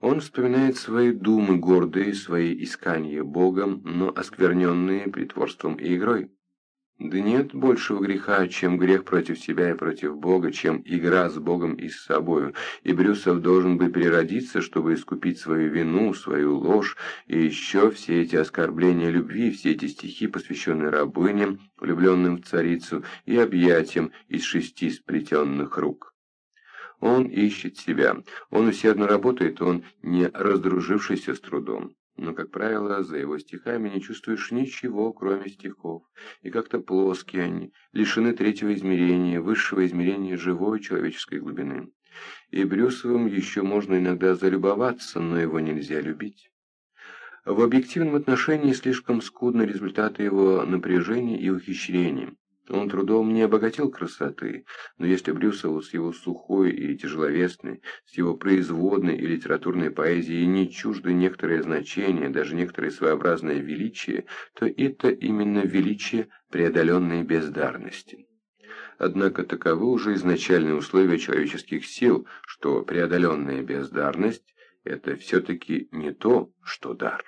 Он вспоминает свои думы гордые, свои искания Богом, но оскверненные притворством и игрой. Да нет большего греха, чем грех против себя и против Бога, чем игра с Богом и с собою, и Брюсов должен бы переродиться, чтобы искупить свою вину, свою ложь, и еще все эти оскорбления любви, все эти стихи, посвященные рабыням, влюбленным в царицу, и объятиям из шести сплетенных рук. Он ищет себя, он усердно работает, он не раздружившийся с трудом но, как правило, за его стихами не чувствуешь ничего, кроме стихов, и как-то плоские они, лишены третьего измерения, высшего измерения живой человеческой глубины. И Брюсовым еще можно иногда залюбоваться, но его нельзя любить. В объективном отношении слишком скудны результаты его напряжения и ухищрений. Он трудом не обогатил красоты, но если Брюсову с его сухой и тяжеловесной, с его производной и литературной поэзией не чужды некоторые значения, даже некоторое своеобразное величие, то это именно величие преодоленной бездарности. Однако таковы уже изначальные условия человеческих сил, что преодоленная бездарность – это все-таки не то, что дар.